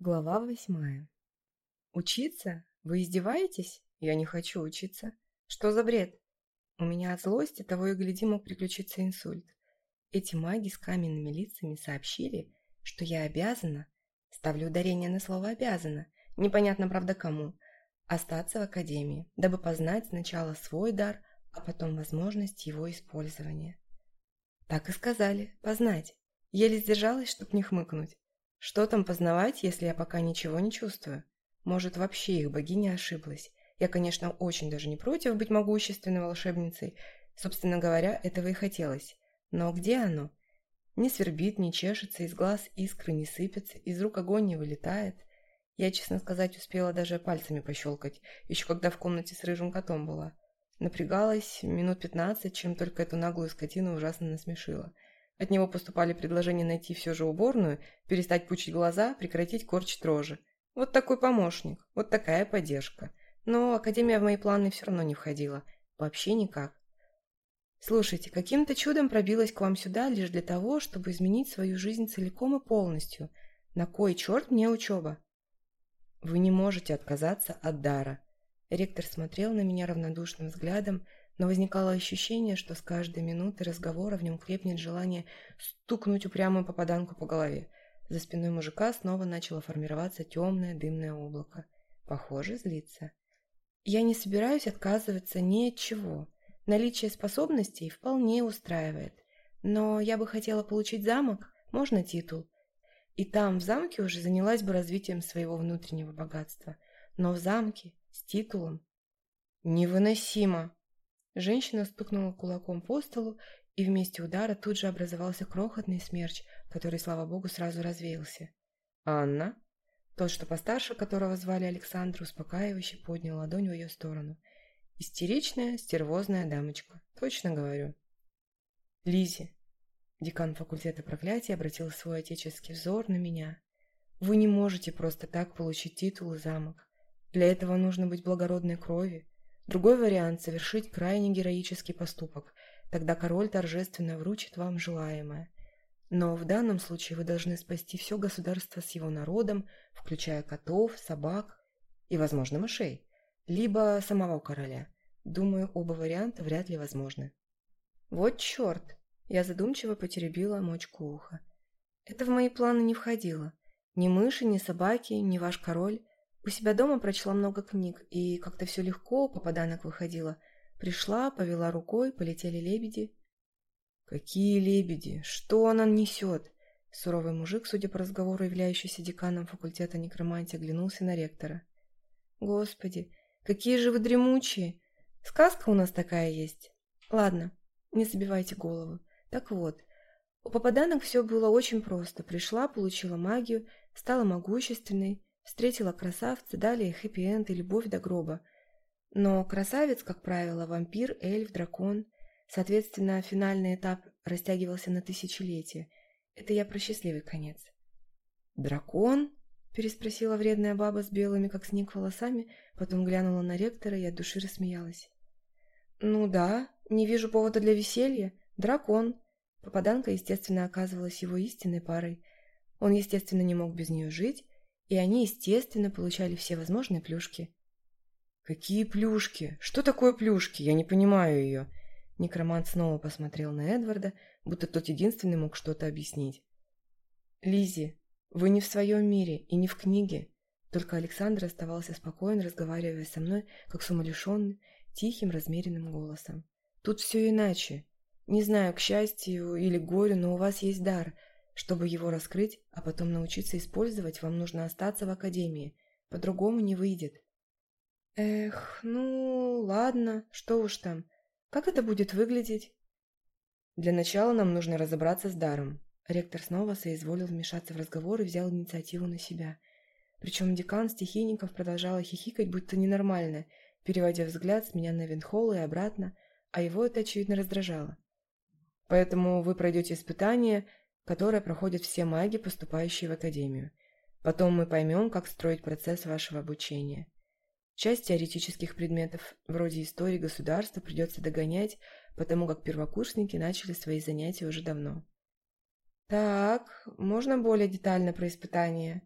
Глава восьмая. «Учиться? Вы издеваетесь? Я не хочу учиться. Что за бред? У меня от злости того и гляди мог приключиться инсульт. Эти маги с каменными лицами сообщили, что я обязана, ставлю ударение на слово «обязана», непонятно, правда, кому, остаться в академии, дабы познать сначала свой дар, а потом возможность его использования. Так и сказали, познать. Еле сдержалась, чтоб не хмыкнуть. Что там познавать, если я пока ничего не чувствую? Может, вообще их богиня ошиблась? Я, конечно, очень даже не против быть могущественной волшебницей. Собственно говоря, этого и хотелось. Но где оно? Не свербит, не чешется, из глаз искры не сыпятся, из рук огонь не вылетает. Я, честно сказать, успела даже пальцами пощелкать, еще когда в комнате с рыжим котом была. Напрягалась минут пятнадцать, чем только эту наглую скотину ужасно насмешила – от него поступали предложения найти все же уборную, перестать пучить глаза, прекратить корчить рожи. Вот такой помощник, вот такая поддержка. Но Академия в мои планы все равно не входила. Вообще никак. Слушайте, каким-то чудом пробилась к вам сюда лишь для того, чтобы изменить свою жизнь целиком и полностью. На кой черт мне учеба? Вы не можете отказаться от дара. Ректор смотрел на меня равнодушным взглядом, но возникало ощущение, что с каждой минуты разговора в нем крепнет желание стукнуть упрямую попаданку по голове. За спиной мужика снова начало формироваться темное дымное облако. Похоже, злиться. «Я не собираюсь отказываться ни от чего. Наличие способностей вполне устраивает. Но я бы хотела получить замок, можно титул. И там, в замке, уже занялась бы развитием своего внутреннего богатства. Но в замке, с титулом...» «Невыносимо!» Женщина стукнула кулаком по столу, и вместе удара тут же образовался крохотный смерч, который, слава богу, сразу развеялся. А «Анна?» Тот, что постарше, которого звали Александр, успокаивающе поднял ладонь в ее сторону. «Истеричная, стервозная дамочка. Точно говорю». Лизи, Декан факультета проклятия обратил свой отеческий взор на меня. «Вы не можете просто так получить титул и замок. Для этого нужно быть благородной крови, Другой вариант – совершить крайне героический поступок. Тогда король торжественно вручит вам желаемое. Но в данном случае вы должны спасти все государство с его народом, включая котов, собак и, возможно, мышей. Либо самого короля. Думаю, оба варианта вряд ли возможны. Вот черт! Я задумчиво потеребила мочку уха. Это в мои планы не входило. Ни мыши, ни собаки, ни ваш король. У себя дома прочла много книг, и как-то все легко, попаданок выходила. Пришла, повела рукой, полетели лебеди. «Какие лебеди? Что она несет?» Суровый мужик, судя по разговору, являющийся деканом факультета некромантии, оглянулся на ректора. «Господи, какие же вы дремучие! Сказка у нас такая есть. Ладно, не забивайте голову. Так вот, у попаданок все было очень просто. Пришла, получила магию, стала могущественной, встретила красавца, дали ей хэппи-энд и любовь до гроба. Но красавец, как правило, вампир, эльф, дракон. Соответственно, финальный этап растягивался на тысячелетия. Это я про счастливый конец. «Дракон?» – переспросила вредная баба с белыми, как снег, волосами, потом глянула на ректора и от души рассмеялась. «Ну да, не вижу повода для веселья. Дракон!» Попаданка, естественно, оказывалась его истинной парой. Он, естественно, не мог без нее жить – и они, естественно, получали все возможные плюшки. «Какие плюшки? Что такое плюшки? Я не понимаю ее!» Некромант снова посмотрел на Эдварда, будто тот единственный мог что-то объяснить. Лизи, вы не в своем мире и не в книге!» Только Александр оставался спокоен, разговаривая со мной, как с тихим, размеренным голосом. «Тут все иначе. Не знаю, к счастью или горю, но у вас есть дар — чтобы его раскрыть, а потом научиться использовать, вам нужно остаться в академии. По-другому не выйдет. Эх, ну ладно, что уж там. Как это будет выглядеть? Для начала нам нужно разобраться с даром. Ректор снова соизволил вмешаться в разговор и взял инициативу на себя. Причем декан стихийников продолжала хихикать, будто ненормально, переводя взгляд с меня на Винхолла и обратно, а его это, очевидно, раздражало. Поэтому вы пройдете испытание – которая проходят все маги, поступающие в Академию. Потом мы поймем, как строить процесс вашего обучения. Часть теоретических предметов, вроде истории государства, придется догонять, потому как первокурсники начали свои занятия уже давно. «Так, можно более детально про испытание?»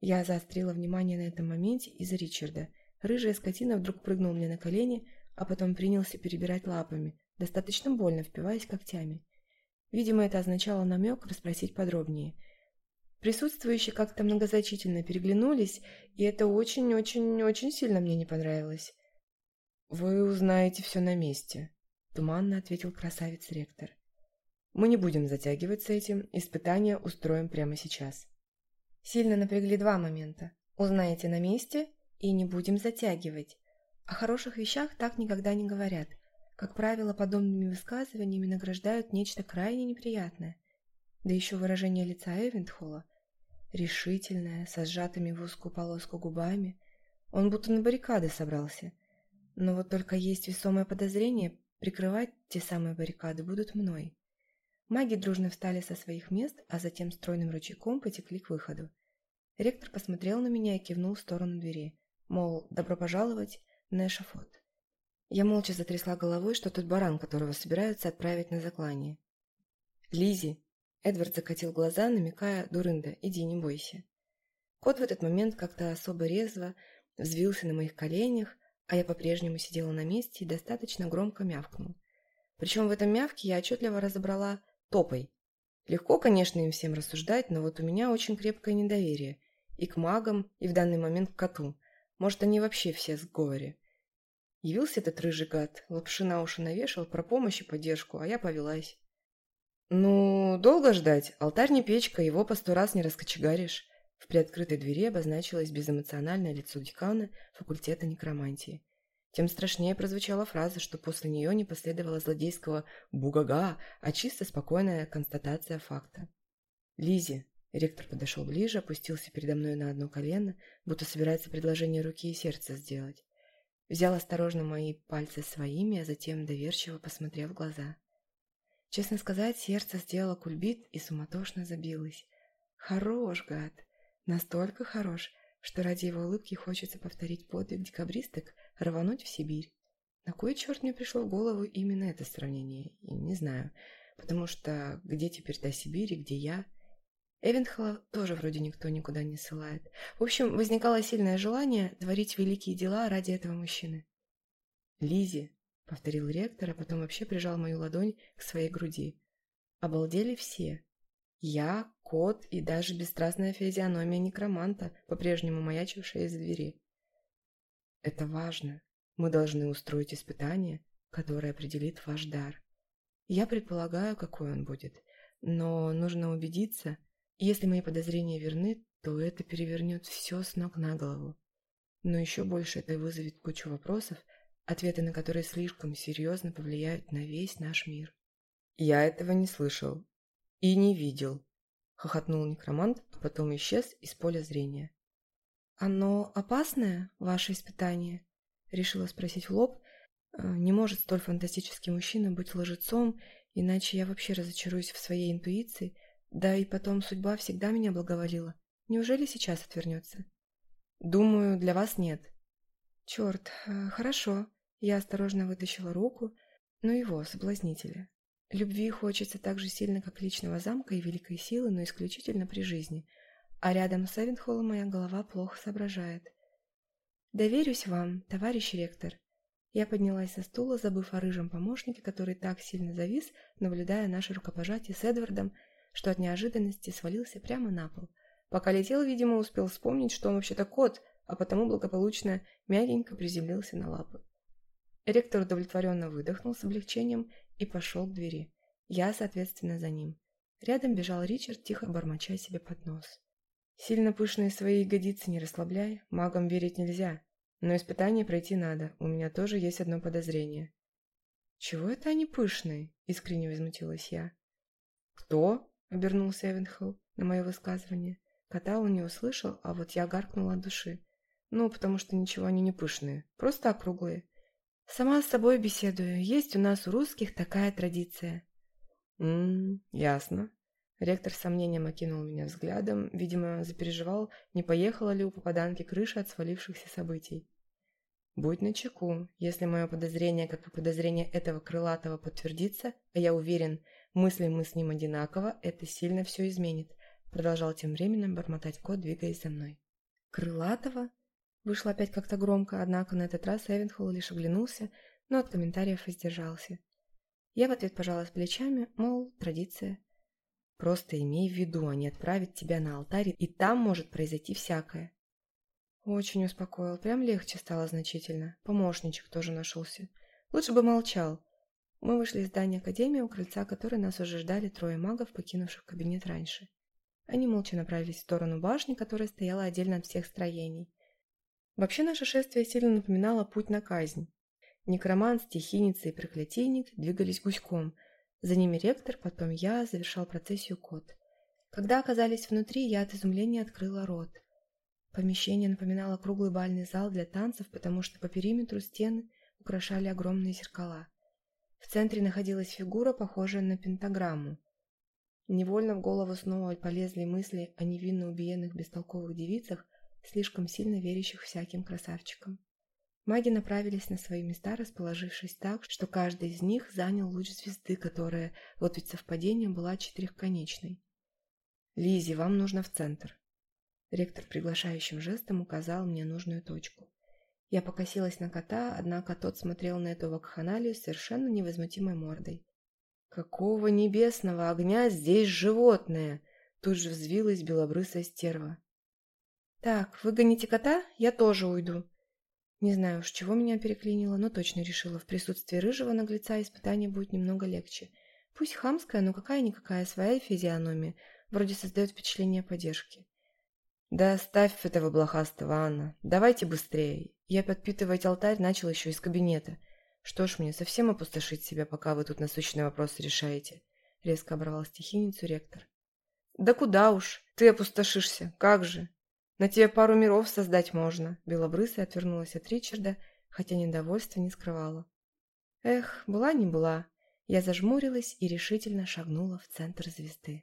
Я заострила внимание на этом моменте из-за Ричарда. Рыжая скотина вдруг прыгнула мне на колени, а потом принялся перебирать лапами, достаточно больно впиваясь когтями. Видимо, это означало намек расспросить подробнее. Присутствующие как-то многозначительно переглянулись, и это очень-очень-очень сильно мне не понравилось. «Вы узнаете все на месте», – туманно ответил красавец-ректор. «Мы не будем затягивать с этим, испытания устроим прямо сейчас». Сильно напрягли два момента. «Узнаете на месте» и «не будем затягивать». О хороших вещах так никогда не говорят – как правило, подобными высказываниями награждают нечто крайне неприятное. Да еще выражение лица Эвентхола, решительное, со сжатыми в узкую полоску губами. Он будто на баррикады собрался. Но вот только есть весомое подозрение, прикрывать те самые баррикады будут мной. Маги дружно встали со своих мест, а затем стройным ручейком потекли к выходу. Ректор посмотрел на меня и кивнул в сторону двери, мол, добро пожаловать на эшафот. Я молча затрясла головой, что тот баран, которого собираются отправить на заклание. Лизи, Эдвард закатил глаза, намекая, дурында, иди, не бойся. Кот в этот момент как-то особо резво взвился на моих коленях, а я по-прежнему сидела на месте и достаточно громко мявкнул. Причем в этом мявке я отчетливо разобрала топой. Легко, конечно, им всем рассуждать, но вот у меня очень крепкое недоверие. И к магам, и в данный момент к коту. Может, они вообще все в сговоре. Явился этот рыжий гад, лапши на уши навешал про помощь и поддержку, а я повелась. Ну, долго ждать, алтарь не печка, его по сто раз не раскочегаришь. В приоткрытой двери обозначилось безэмоциональное лицо декана факультета некромантии. Тем страшнее прозвучала фраза, что после нее не последовало злодейского «бугага», а чисто спокойная констатация факта. Лизи, ректор подошел ближе, опустился передо мной на одно колено, будто собирается предложение руки и сердца сделать. Взял осторожно мои пальцы своими, а затем доверчиво посмотрел в глаза. Честно сказать, сердце сделало кульбит и суматошно забилось. Хорош, гад! Настолько хорош, что ради его улыбки хочется повторить подвиг декабристок, рвануть в Сибирь. Эвен тоже вроде никто никуда не ссылает. В общем, возникало сильное желание творить великие дела ради этого мужчины. «Лизи», — повторил ректор, а потом вообще прижал мою ладонь к своей груди. Обалдели все. Я, кот и даже бесстрастная физиономия некроманта, по-прежнему маячившая из двери. «Это важно. Мы должны устроить испытание, которое определит ваш дар. Я предполагаю, какой он будет, но нужно убедиться, — если мои подозрения верны, то это перевернет все с ног на голову. Но еще больше это вызовет кучу вопросов, ответы на которые слишком серьезно повлияют на весь наш мир. «Я этого не слышал. И не видел», — хохотнул некромант, а потом исчез из поля зрения. «Оно опасное, ваше испытание?» — решила спросить в лоб. «Э, «Не может столь фантастический мужчина быть лжецом, иначе я вообще разочаруюсь в своей интуиции да и потом судьба всегда меня благоволила. Неужели сейчас отвернется? Думаю, для вас нет. Черт, э, хорошо. Я осторожно вытащила руку, но ну его соблазнители. Любви хочется так же сильно, как личного замка и великой силы, но исключительно при жизни. А рядом с Эвенхоллом моя голова плохо соображает. Доверюсь вам, товарищ ректор. Я поднялась со стула, забыв о рыжем помощнике, который так сильно завис, наблюдая наше рукопожатие с Эдвардом, что от неожиданности свалился прямо на пол. Пока летел, видимо, успел вспомнить, что он вообще-то кот, а потому благополучно мягенько приземлился на лапы. Ректор удовлетворенно выдохнул с облегчением и пошел к двери. Я, соответственно, за ним. Рядом обернулся Эвенхелл на мое высказывание. Кота он не услышал, а вот я гаркнула от души. Ну, потому что ничего они не пышные, просто округлые. Сама с собой беседую. Есть у нас у русских такая традиция. Мм, ясно. Ректор с сомнением окинул меня взглядом, видимо, запереживал, не поехала ли у попаданки крыша от свалившихся событий. Будь начеку, если мое подозрение, как и подозрение этого крылатого, подтвердится, а я уверен, мыслим мы с ним одинаково, это сильно все изменит, продолжал тем временем бормотать кот, двигаясь за мной. Крылатого? Вышло опять как-то громко, однако на этот раз Эвенхолл лишь оглянулся, но от комментариев воздержался. Я в ответ пожалась плечами, мол, традиция. Просто имей в виду, они отправят тебя на алтарь, и там может произойти всякое. Очень успокоил, прям легче стало значительно. Помощничек тоже нашелся. Лучше бы молчал. Мы вышли из здания Академии, у крыльца которой нас уже ждали трое магов, покинувших кабинет раньше. Они молча направились в сторону башни, которая стояла отдельно от всех строений. Вообще наше шествие сильно напоминало путь на казнь. Некромант, стихийница и проклятийник двигались гуськом. За ними ректор, потом я, завершал процессию кот. Когда оказались внутри, я от изумления открыла рот. Помещение напоминало круглый бальный зал для танцев, потому что по периметру стены украшали огромные зеркала. В центре находилась фигура, похожая на пентаграмму. Невольно в голову снова полезли мысли о невинно убиенных бестолковых девицах, слишком сильно верящих всяким красавчикам. Маги направились на свои места, расположившись так, что каждый из них занял луч звезды, которая, вот ведь совпадение, была четырехконечной. Лизи, вам нужно в центр». Ректор приглашающим жестом указал мне нужную точку. Я покосилась на кота, однако тот смотрел на эту вакханалию совершенно невозмутимой мордой. «Какого небесного огня здесь животное?» Тут же взвилась белобрысая стерва. «Так, выгоните кота, я тоже уйду». Не знаю уж, чего меня переклинило, но точно решила, в присутствии рыжего наглеца испытание будет немного легче. Пусть хамская, но какая-никакая своя физиономия, вроде создает впечатление поддержки. «Да оставь этого блохастого, Анна. Давайте быстрее. Я подпитывать алтарь начал еще из кабинета. Что ж, мне совсем опустошить себя, пока вы тут насущные вопросы решаете. Резко оборвал стихийницу ректор. Да куда уж, ты опустошишься, как же. На тебе пару миров создать можно. Белобрысая отвернулась от Ричарда, хотя недовольство не скрывала. Эх, была не была. Я зажмурилась и решительно шагнула в центр звезды.